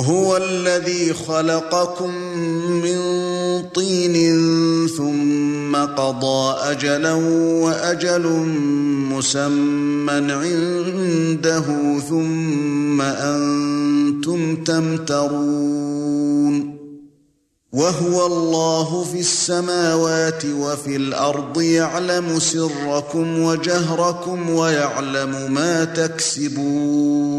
هو الذي خلقكم من طين ثم قضى أجلا وأجل مسمى عنده ثم أنتم تمترون وهو الله في السماوات وفي الأرض يعلم سركم وجهركم ويعلم ما تكسبون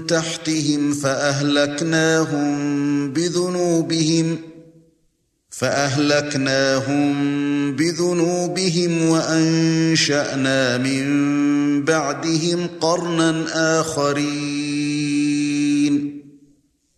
تَحْتِهِمْ فَأَهْلَكْنَاهُمْ بِذُنُوبِهِمْ فَأَهْلَكْنَاهُمْ بِذُنُوبِهِمْ وَأَنشَأْنَا مِنْ بَعْدِهِمْ قَرْنًا آخَرِينَ.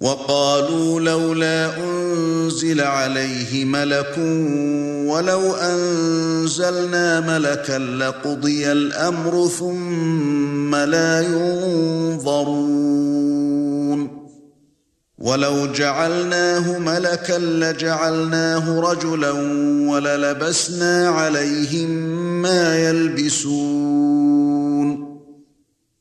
وَقَالُوا لَوْلَا أُنْزِلَ عَلَيْهِ مَلَكٌ وَلَوْ أَنزَلْنَا مَلَكًا لَّقُضِيَ الْأَمْرُ ثُمَّ لَا يُنظَرُونَ. وَلَوْ جَعَلْنَاهُ مَلَكًا لَّجَعَلْنَاهُ رَجُلًا وَلَلَبَسْنَا عَلَيْهِم مَّا يَلْبِسُونَ.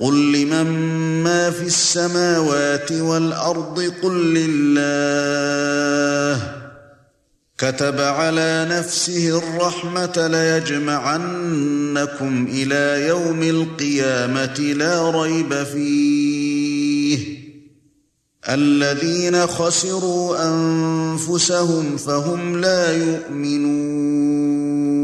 قُل لِّمَن مَّا فِي السَّمَاوَاتِ وَالْأَرْضِ قُل لِّلَّهِ كَتَبَ عَلَى نَفْسِهِ الرَّحْمَةَ لَيَجْمَعَنَّكُمْ إِلَى يَوْمِ الْقِيَامَةِ لَا رَيْبَ فِيهِ الَّذِينَ خَسِرُوا أَنفُسَهُمْ فَهُمْ لَا يُؤْمِنُونَ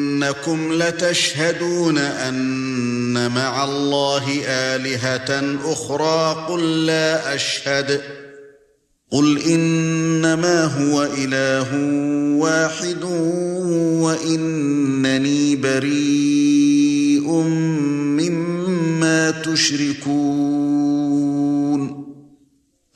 أئنكم لتشهدون أن مع الله آلهة أخرى قل لا أشهد. قل إنما هو إله واحد وإنني بريء مما تشركون.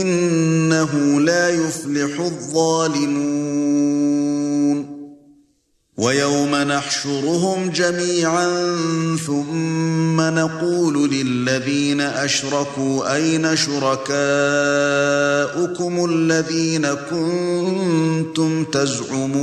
إنه لا يفلح الظالمون. ويوم نحشرهم جميعا ثم نقول للذين أشركوا أين شركاؤكم الذين كنتم تزعمون؟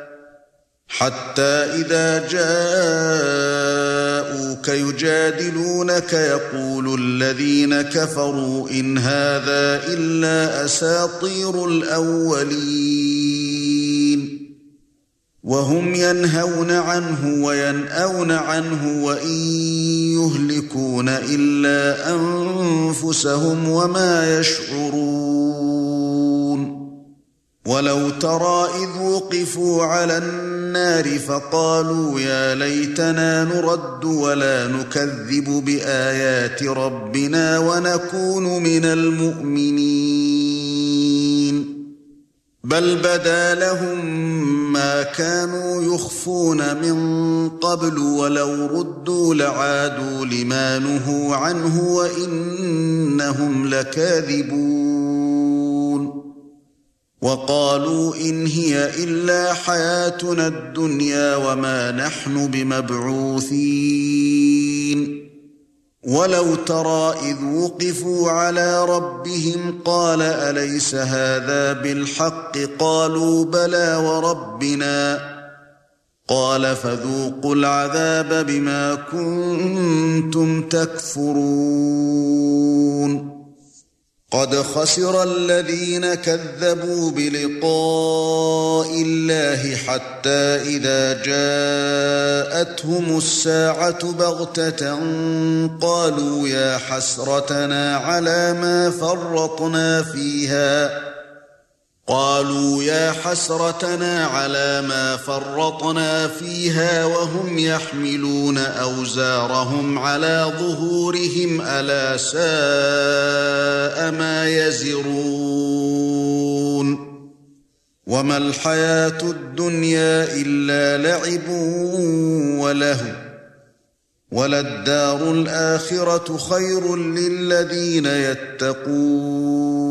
حَتَّى إِذَا جَاءُوكَ يُجَادِلُونَكَ يَقُولُ الَّذِينَ كَفَرُوا إِنْ هَذَا إِلَّا أَسَاطِيرُ الْأَوَّلِينَ. وَهُمْ يَنْهَوْنَ عَنْهُ وَيَنْأَوْنَ عَنْهُ وَإِنْ يُهْلِكُونَ إِلَّا أَنفُسَهُمْ وَمَا يَشْعُرُونَ. وَلَوْ تَرَى إِذْ وُقِفُوا عَلَى النَّارِ فَقَالُوا يَا لَيْتَنَا نُرَدُّ وَلَا نُكَذِّبُ بِآيَاتِ رَبِّنَا وَنَكُونَ مِنَ الْمُؤْمِنِينَ. بَلْ بَدَا لَهُم مَّا كَانُوا يُخْفُونَ مِن قَبْلُ وَلَوْ رُدُّوا لَعَادُوا لِمَا نُهُوا عَنْهُ وَإِنَّهُمْ لَكَاذِبُونَ. وَقَالُوا إِنْ هِيَ إِلَّا حَيَاتُنَا الدُّنْيَا وَمَا نَحْنُ بِمَبْعُوثِينَ. وَلَوْ تَرَى إِذْ وُقِفُوا عَلَى رَبِّهِمْ قَالَ أَلَيْسَ هَذَا بِالْحَقِّ؟ قَالُوا بَلَى وَرَبِّنَا. قَالَ فَذُوقُوا الْعَذَابَ بِمَا كُنتُمْ تَكْفُرُونَ. قَدْ خَسِرَ الَّذِينَ كَذَّبُوا بِلِقَاءِ اللَّهِ حَتَّى إِذَا جَاءَتْهُمُ السَّاعَةُ بَغْتَةً قَالُوا يَا حَسْرَتَنَا عَلَى مَا فَرَّطْنَا فِيهَا. قالوا يا حسرتنا على ما فرطنا فيها وهم يحملون أوزارهم على ظهورهم ألا ساء ما يزرون وما الحياة الدنيا إلا لعب وله وللدار الآخرة خير للذين يتقون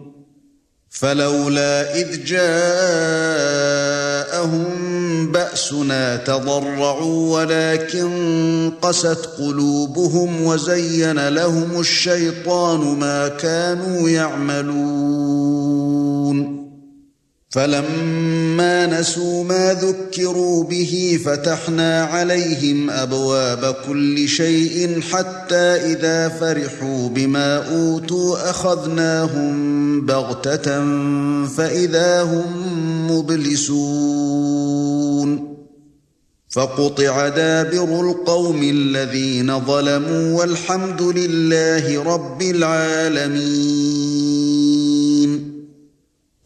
فلولا إذ جاءهم بأسنا تضرعوا ولكن قست قلوبهم وزين لهم الشيطان ما كانوا يعملون. فَلَمَّا نَسُوا مَا ذُكِّرُوا بِهِ فَتَحْنَا عَلَيْهِمْ أَبْوَابَ كُلِّ شَيْءٍ حَتَّى إِذَا فَرِحُوا بِمَا أُوتُوا أَخَذْنَاهُمْ بَغْتَةً فَإِذَا هُمْ مُبْلِسُونَ فَقُطِعَ دَابِرُ الْقَوْمِ الَّذِينَ ظَلَمُوا وَالْحَمْدُ لِلَّهِ رَبِّ الْعَالَمِينَ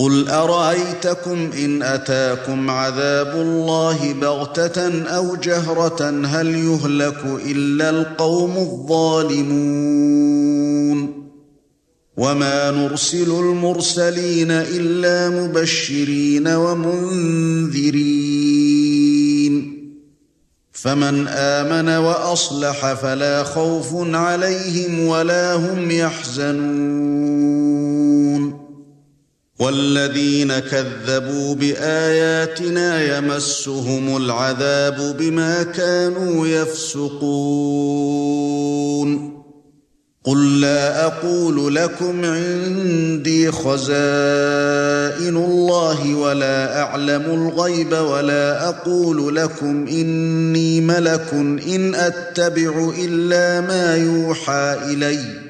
قُلْ أَرَأَيْتَكُمْ إِنْ أَتَاكُمْ عَذَابُ اللَّهِ بَغْتَةً أَوْ جَهْرَةً هَلْ يُهْلَكُ إِلَّا الْقَوْمُ الظَّالِمُونَ وَمَا نُرْسِلُ الْمُرْسَلِينَ إِلَّا مُبَشِّرِينَ وَمُنذِرِينَ فَمَنْ آمَنَ وَأَصْلَحَ فَلَا خَوْفٌ عَلَيْهِمْ وَلَا هُمْ يَحْزَنُونَ وَالَّذِينَ كَذَّبُوا بِآيَاتِنَا يَمَسُّهُمُ الْعَذَابُ بِمَا كَانُوا يَفْسُقُونَ. قُل لَّا أَقُولُ لَكُمْ عِندِي خَزَائِنُ اللَّهِ وَلَا أَعْلَمُ الْغَيْبَ وَلَا أَقُولُ لَكُمْ إِنِّي مَلَكٌ إِنْ أَتَّبِعُ إِلَّا مَا يُوحَى إِلَيَّ.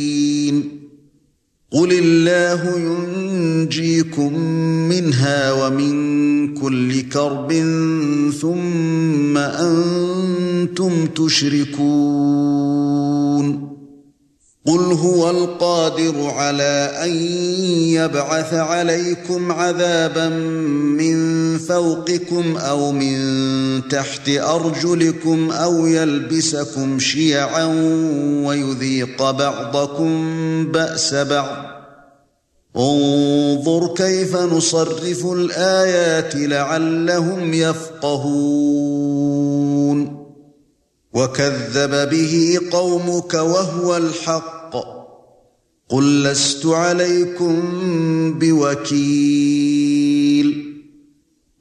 قُلِ اللَّهُ يُنْجِيكُم مِّنْهَا وَمِن كُلِّ كَرْبٍ ثُمَّ أَنتُمْ تُشْرِكُونَ قُلْ هُوَ الْقَادِرُ عَلَى أَن يَبْعَثَ عَلَيْكُمْ عَذَابًا مِّن فَوْقِكُمْ أَوْ مِن تَحْتِ أَرْجُلِكُمْ أَوْ يَلْبِسَكُمْ شِيَعًا وَيُذِيقَ بَعْضَكُم بَأْسَ بَعْضٍ انظُرْ كَيْفَ نُصَرِّفُ الْآيَاتِ لَعَلَّهُمْ يَفْقَهُونَ وَكَذَّبَ بِهِ قَوْمُكَ وَهُوَ الْحَقُّ. قُل لَّسْتُ عَلَيْكُمْ بِوَكِيلٍ.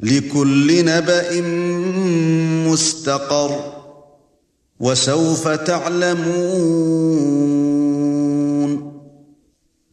لِكُلِّ نَبَإٍ مُسْتَقَرٌّ. وَسَوْفَ تَعْلَمُونَ.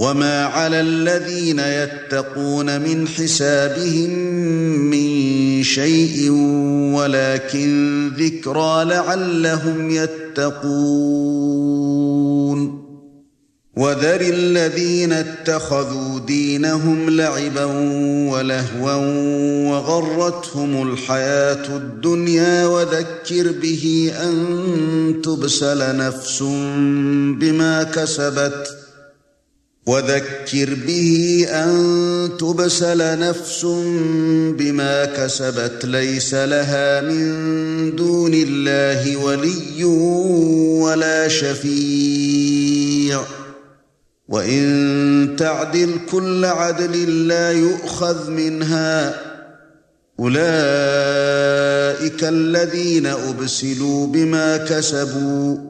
وَمَا عَلَى الَّذِينَ يَتَّقُونَ مِنْ حِسَابِهِمْ مِنْ شَيْءٍ وَلَكِنْ ذِكْرَى لَعَلَّهُمْ يَتَّقُونَ وَذَرِ الَّذِينَ اتَّخَذُوا دِينَهُمْ لَعِبًا وَلَهْوًا وَغَرَّتْهُمُ الْحَيَاةُ الدُّنْيَا وَذَكِّرْ بِهِ أَن تُبْسَلَ نَفْسٌ بِمَا كَسَبَتْ وَذَكِّرْ بِهِ أَن تُبْسَلَ نَفْسٌ بِمَا كَسَبَتْ لَيْسَ لَهَا مِن دُونِ اللَّهِ وَلِيٌّ وَلَا شَفِيعٌ. وَإِن تَعْدِلْ كُلَّ عَدْلٍ لَّا يُؤْخَذْ مِنْهَا. أُولَئِكَ الَّذِينَ أُبْسِلُوا بِمَا كَسَبُوا.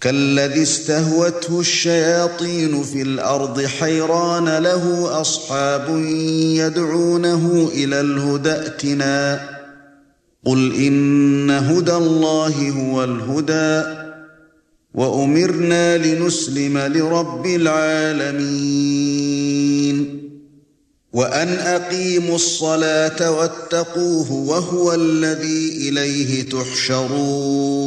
كالذي استهوته الشياطين في الأرض حيران له أصحاب يدعونه إلى الهدى ائتنا. قل إن هدى الله هو الهدى وأمرنا لنسلم لرب العالمين. وأن أقيموا الصلاة واتقوه وهو الذي إليه تحشرون.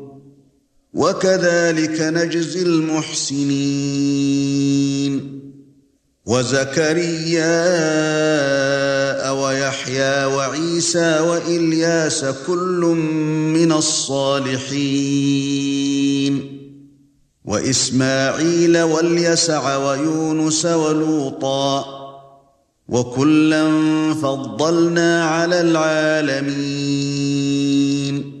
وَكَذَلِكَ نَجْزِي الْمُحْسِنِينَ. وَزَكَرِيَّا وَيَحْيَى وَعِيسَى وَإِلْيَاسَ كُلٌّ مِنَ الصَّالِحِينَ. وَإِسْمَاعِيلَ وَالْيَسَعَ وَيُونُسَ وَلُوطًا وَكُلًّا فَضَّلْنَا عَلَى الْعَالَمِينَ.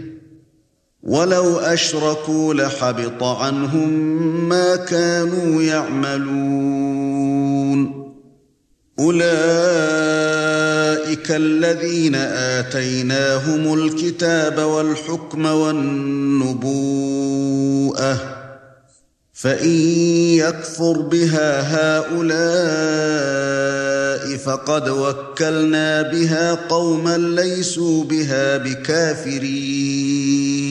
وَلَوْ أَشْرَكُوا لَحَبِطَ عَنْهُم مَّا كَانُوا يَعْمَلُونَ. أُولَئِكَ الَّذِينَ آتَيْنَاهُمُ الْكِتَابَ وَالْحُكْمَ وَالنُّبُوءَةَ فَإِن يَكْفُرْ بِهَا هَؤُلَاءِ فَقَدْ وَكَّلْنَا بِهَا قَوْمًا لَّيْسُوا بِهَا بِكَافِرِينَ.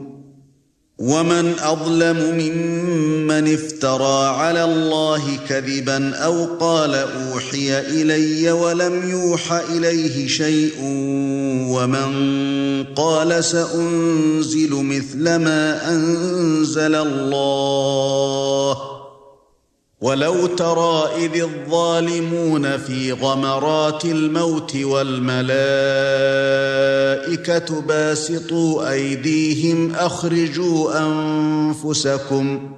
ومن اظلم ممن افترى على الله كذبا أو قال اوحي الي ولم يوح اليه شيء ومن قال سانزل مثل ما انزل الله ولو ترى إذ الظالمون في غمرات الموت والملائكة باسطوا أيديهم أخرجوا أنفسكم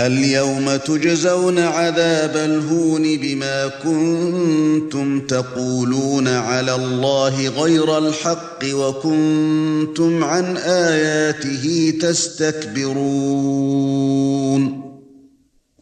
اليوم تجزون عذاب الهون بما كنتم تقولون على الله غير الحق وكنتم عن آياته تستكبرون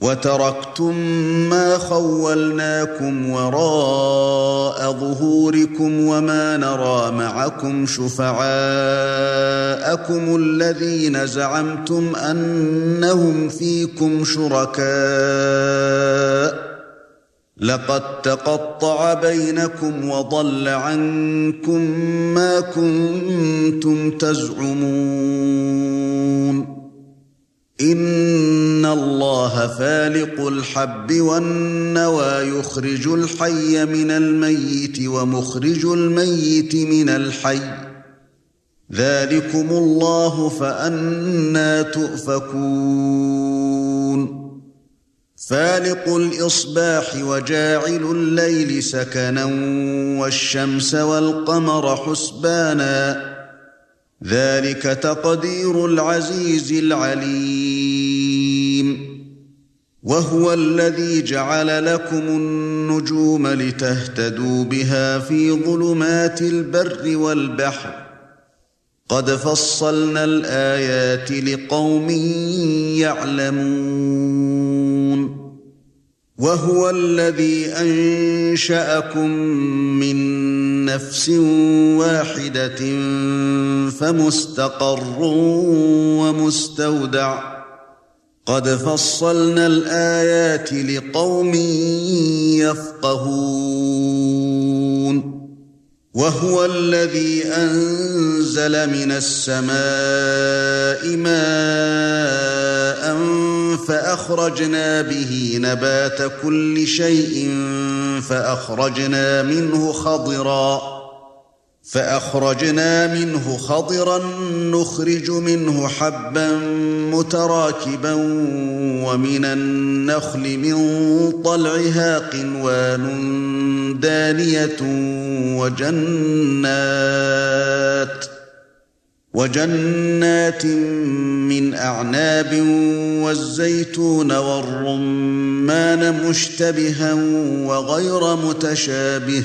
وَتَرَكْتُم مَّا خَوَّلْنَاكُمْ وَرَاءَ ظُهُورِكُمْ وَمَا نَرَىٰ مَعَكُمْ شُفَعَاءَكُمُ الَّذِينَ زَعَمْتُمْ أَنَّهُمْ فِيكُمْ شُرَكَاءُ لَقَد تَّقَطَّعَ بَيْنَكُمْ وَضَلَّ عَنكُم مَّا كُنتُمْ تَزْعُمُونَ ان الله فالق الحب والنوى يخرج الحي من الميت ومخرج الميت من الحي. ذلكم الله فأنا تؤفكون. فالق الاصباح وجاعل الليل سكنا والشمس والقمر حسبانا. ذلك تقدير العزيز العليم. وهو الذي جعل لكم النجوم لتهتدوا بها في ظلمات البر والبحر. قد فصلنا الآيات لقوم يعلمون. وهو الذي أنشأكم من نفس واحدة فمستقر ومستودع. قد فصلنا الآيات لقوم يفقهون. وهو الذي أنزل من السماء ماء فأخرجنا به نبات كل شيء فأخرجنا منه خضرا. فأخرجنا منه خضرا نخرج منه حبا متراكبا ومن النخل من طلعها قنوان دانية وجنات وجنات من أعناب والزيتون والرمان مشتبها وغير متشابه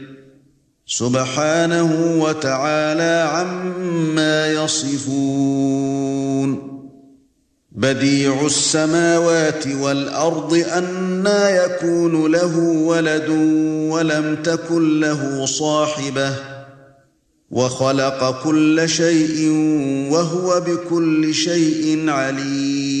سُبْحَانَهُ وَتَعَالَى عَمَّا يَصِفُونَ. بَدِيعُ السَّمَاوَاتِ وَالْأَرْضِ أَنَّى يَكُونُ لَهُ وَلَدٌ وَلَمْ تَكُن لَّهُ صَاحِبَةٌ وخلق كل شيء وهو بكل شيء عليم.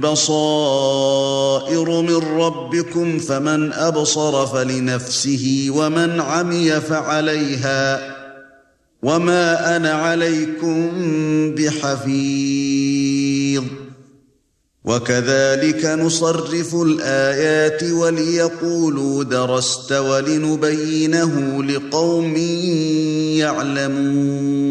بصائر من ربكم فمن أبصر فلنفسه ومن عمي فعليها وما أنا عليكم بحفيظ. وكذلك نصرف الآيات وليقولوا درست ولنبينه لقوم يعلمون.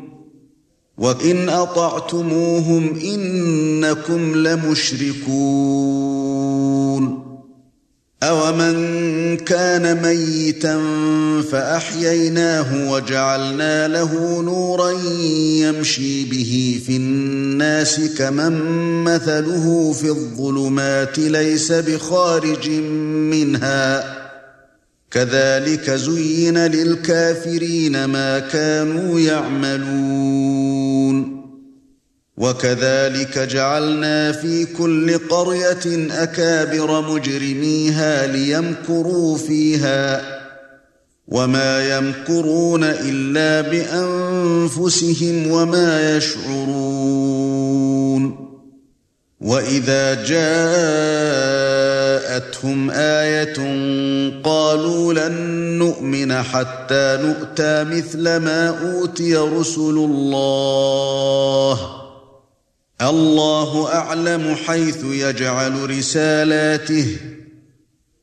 وَإِنْ أَطَعْتُمُوهُمْ إِنَّكُمْ لَمُشْرِكُونَ أَوَمَنْ كَانَ مَيِّتًا فَأَحْيَيْنَاهُ وَجَعَلْنَا لَهُ نُورًا يَمْشِي بِهِ فِي النَّاسِ كَمَنْ مَثَلُهُ فِي الظُّلُمَاتِ لَيْسَ بِخَارِجٍ مِنْهَا كَذَلِكَ زُيِّنَ لِلْكَافِرِينَ مَا كَانُوا يَعْمَلُونَ وَكَذَلِكَ جَعَلْنَا فِي كُلِّ قَرْيَةٍ أَكَابِرَ مُجْرِمِيهَا لِيَمْكُرُوا فِيهَا وَمَا يَمْكُرُونَ إِلَّا بِأَنفُسِهِمْ وَمَا يَشْعُرُونَ وَإِذَا جَاءَتْهُمْ آيَةٌ قَالُوا لَن نُّؤْمِنَ حَتَّى نُؤْتَىٰ مِثْلَ مَا أُوتِيَ رُسُلُ اللَّهِ اللَّهُ أَعْلَمُ حَيْثُ يَجْعَلُ رِسَالَاتِهِ.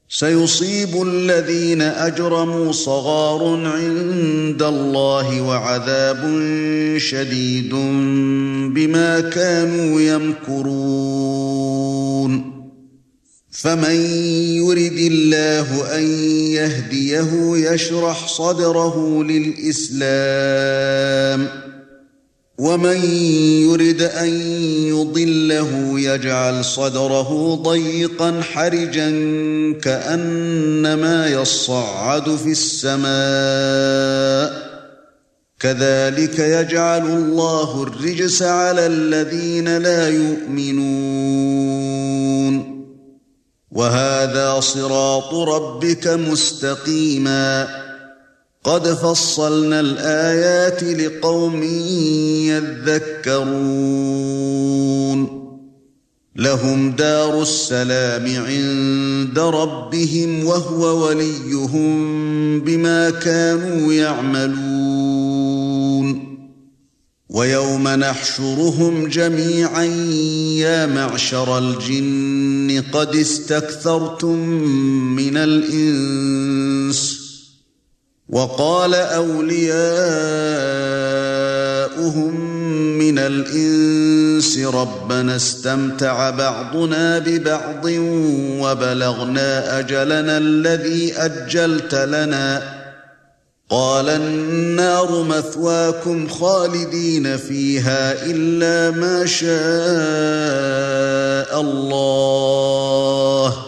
سَيُصِيبُ الَّذِينَ أَجْرَمُوا صَغَارٌ عِندَ اللَّهِ وَعَذَابٌ شَدِيدٌ بِمَا كَانُوا يَمْكُرُونَ. فَمَن يُرِدِ اللَّهُ أَن يَهْدِيَهُ يَشْرَحْ صَدْرَهُ لِلْإِسْلَامِ. وَمَن يُرِدْ أَن يُضِلَّهُ يَجْعَلْ صَدْرَهُ ضَيِّقًا حَرِجًا كَأَنَّمَا يَصَّعَّدُ فِي السَّمَاءِ كَذَلِكَ يَجْعَلُ اللَّهُ الرِّجْسَ عَلَى الَّذِينَ لَا يُؤْمِنُونَ وَهَذَا صِرَاطُ رَبِّكَ مُسْتَقِيمًا قَدْ فَصَّلْنَا الْآيَاتِ لِقَوْمٍ يَذَّكَّرُونَ. لَهُمْ دَارُ السَّلَامِ عِندَ رَبِّهِمْ وَهُوَ وَلِيُّهُم بِمَا كَانُوا يَعْمَلُونَ. وَيَوْمَ نَحْشُرُهُمْ جَمِيعًا يَا مَعْشَرَ الْجِنِّ قَدِ اسْتَكْثَرْتُم مِّنَ الْإِنسِ. وَقَالَ أَوْلِيَاؤُهُم مِّنَ الْإِنسِ رَبَّنَا اسْتَمْتَعَ بَعْضُنَا بِبَعْضٍ وَبَلَغْنَا أَجَلَنَا الَّذِي أَجَّلْتَ لَنَا. قَالَ النَّارُ مَثْوَاكُمْ خَالِدِينَ فِيهَا إِلَّا مَا شَاءَ اللَّهُ.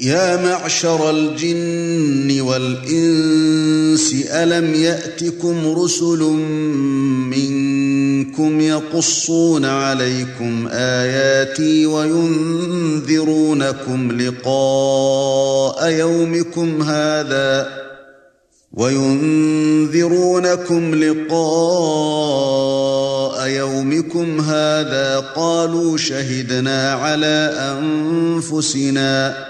يا معشر الجن والإنس ألم يأتكم رسل منكم يقصون عليكم آياتي وينذرونكم لقاء يومكم هذا وينذرونكم لقاء يومكم هذا قالوا شهدنا على أنفسنا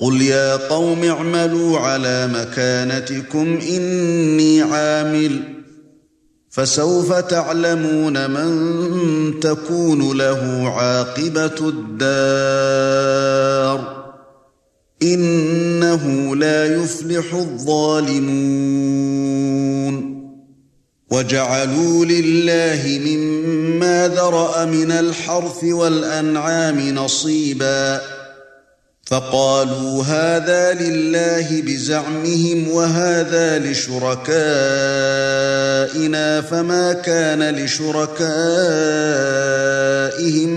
قُلْ يَا قَوْمِ اعْمَلُوا عَلَى مَكَانَتِكُمْ إِنِّي عَامِلٌ فَسَوْفَ تَعْلَمُونَ مَن تَكُونُ لَهُ عَاقِبَةُ الدَّارِ إِنَّهُ لَا يُفْلِحُ الظَّالِمُونَ وَجَعَلُوا لِلَّهِ مِمَّا ذَرَأَ مِنَ الْحَرْثِ وَالْأَنْعَامِ نَصِيبًا فقالوا هذا لله بزعمهم وهذا لشركائنا فما كان لشركائهم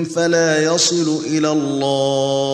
فلا يصل إلى الله.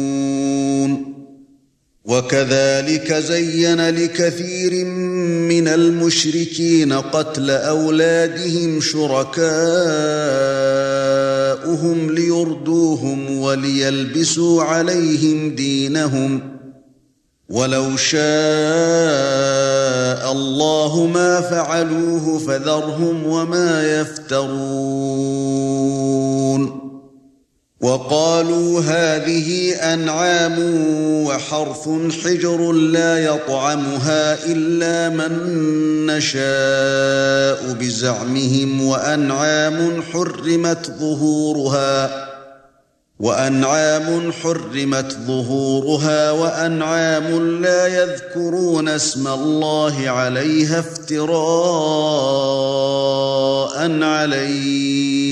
وكذلك زين لكثير من المشركين قتل أولادهم شركاؤهم ليردوهم وليلبسوا عليهم دينهم ولو شاء الله ما فعلوه فذرهم وما يفترون وقالوا هذه أنعام وحرث حجر لا يطعمها إلا من نشاء بزعمهم وأنعام حرمت ظهورها وأنعام حرمت ظهورها وأنعام لا يذكرون اسم الله عليها افتراء عليه.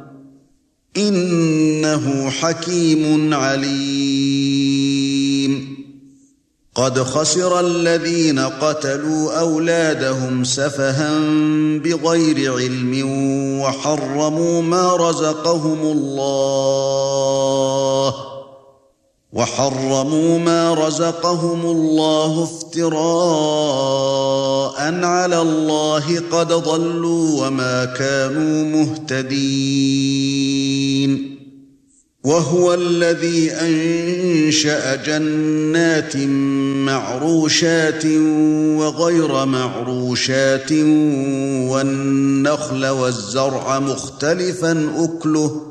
إنه حكيم عليم. قد خسر الذين قتلوا أولادهم سفها بغير علم وحرموا ما رزقهم الله. وحرموا ما رزقهم الله افتراء على الله قد ضلوا وما كانوا مهتدين. وهو الذي أنشأ جنات معروشات وغير معروشات والنخل والزرع مختلفا أكله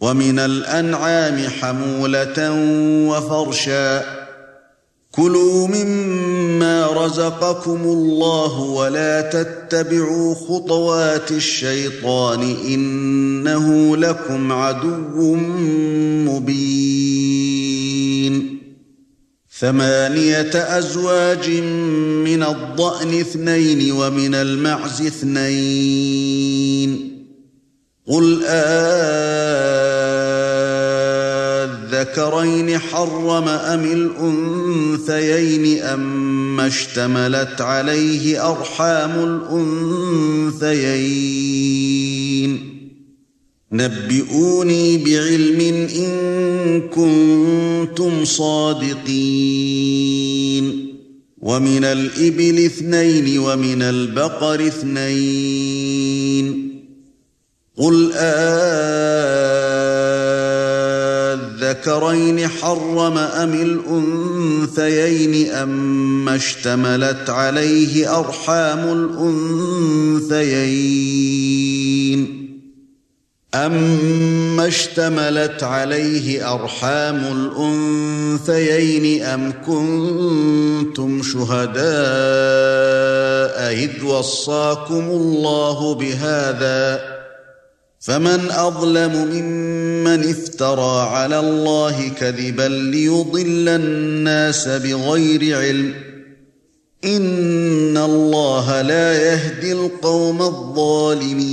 ومن الأنعام حمولة وفرشا. كلوا مما رزقكم الله ولا تتبعوا خطوات الشيطان إنه لكم عدو مبين. ثمانية أزواج من الضأن اثنين ومن المعز اثنين. قل الذكرين حرم ام الانثيين اما اشتملت عليه ارحام الانثيين نبئوني بعلم ان كنتم صادقين ومن الابل اثنين ومن البقر اثنين قل الذكرين حرم ام الانثيين اما اشتملت عليه ارحام الانثيين أَمَّا اشْتَمَلَتْ عَلَيْهِ أَرْحَامُ الْأُنثَيَيْنِ أَمْ كُنتُمْ شُهَدَاءَ إِذْ وَصَّاكُمُ اللَّهُ بِهَذَا فَمَنْ أَظْلَمُ مِمَّنِ افْتَرَى عَلَى اللَّهِ كَذِبًا لِيُضِلَّ النَّاسَ بِغَيْرِ عِلْمٍ إِنَّ اللَّهَ لَا يَهْدِي الْقَوْمَ الظَّالِمِينَ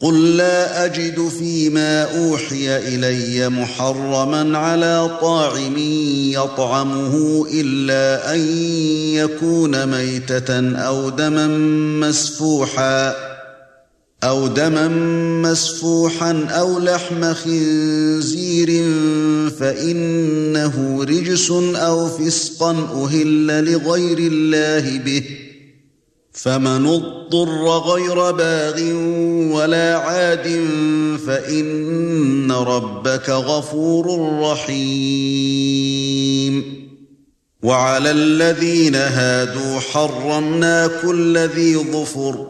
قُل لَّا أَجِدُ فِيمَا أُوحِيَ إِلَيَّ مُحَرَّمًا عَلَىٰ طَاعِمٍ يَطْعَمُهُ إِلَّا أَن يَكُونَ مَيْتَةً أَوْ دَمًا مَّسْفُوحًا أَوْ دَمًا مَّسْفُوحًا أَوْ لَحْمَ خِنزِيرٍ فَإِنَّهُ رِجْسٌ أَوْ فِسْقًا أُهِلَّ لِغَيْرِ اللَّهِ بِهِ فَمَنِ اضْطُرَّ غَيْرَ بَاغٍ وَلَا عَادٍ فَإِنَّ رَبَّكَ غَفُورٌ رَّحِيمٌ وَعَلَى الَّذِينَ هَادُوا حَرَّمْنَا كُلَّ ذِي ظُفُرٍ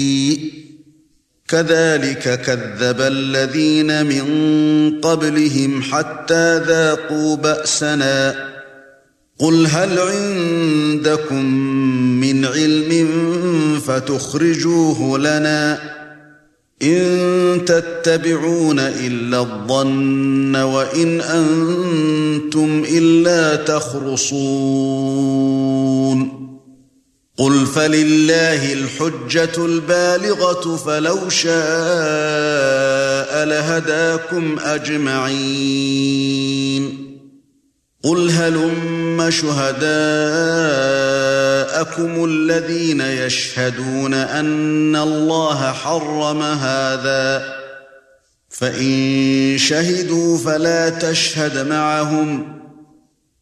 كَذَلِكَ كَذَّبَ الَّذِينَ مِن قَبْلِهِمْ حَتَّى ذَاقُوا بَأْسَنَا. قُلْ هَلْ عِندَكُم مِّنْ عِلْمٍ فَتُخْرِجُوهُ لَنَا إِن تَتَّبِعُونَ إِلَّا الظَّنَّ وَإِنْ أَنتُمْ إِلَّا تَخْرُصُونَ. قُلْ فَلِلَّهِ الْحُجَّةُ الْبَالِغَةُ فَلَوْ شَاءَ لَهَدَاكُمْ أَجْمَعِينَ قُلْ هَلُمَّ شُهَدَاءَكُمُ الَّذِينَ يَشْهَدُونَ أَنَّ اللَّهَ حَرَّمَ هَذَا فَإِن شَهِدُوا فَلَا تَشْهَدْ مَعَهُمْ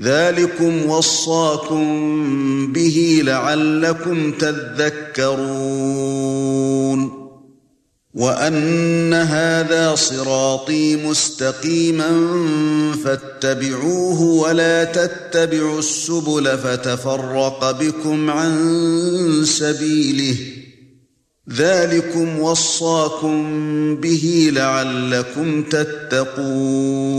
ذلكم وصاكم به لعلكم تذكرون وأن هذا صراطي مستقيما فاتبعوه ولا تتبعوا السبل فتفرق بكم عن سبيله ذلكم وصاكم به لعلكم تتقون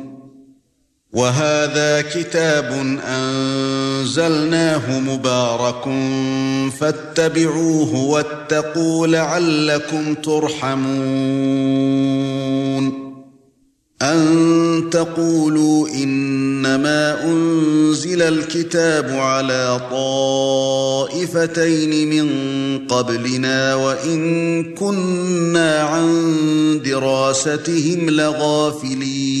وَهَذَا كِتَابٌ أَنزَلْنَاهُ مُبَارَكٌ فَاتَّبِعُوهُ وَاتَّقُوا لَعَلَّكُمْ تُرْحَمُونَ أَن تَقُولُوا إِنَّمَا أُنزِلَ الْكِتَابُ عَلَى طَائِفَتَيْنِ مِن قَبْلِنَا وَإِن كُنَّا عَن دِرَاسَتِهِمْ لَغَافِلِينَ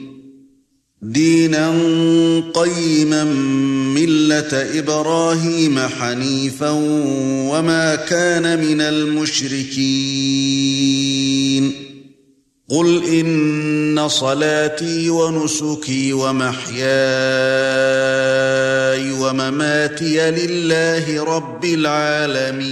دينا قيما ملة إبراهيم حنيفا وما كان من المشركين. قل إن صلاتي ونسكي ومحياي ومماتي لله رب العالمين.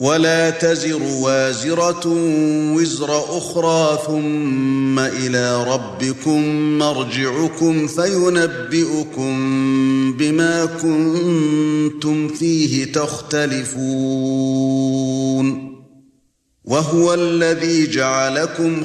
وَلَا تَزِرُ وَازِرَةٌ وِزْرَ أُخْرَى ثُمَّ إِلَى رَبِّكُمْ مَرْجِعُكُمْ فَيُنَبِّئُكُم بِمَا كُنتُمْ فِيهِ تَخْتَلِفُونَ وَهُوَ الَّذِي جَعَلَكُمْ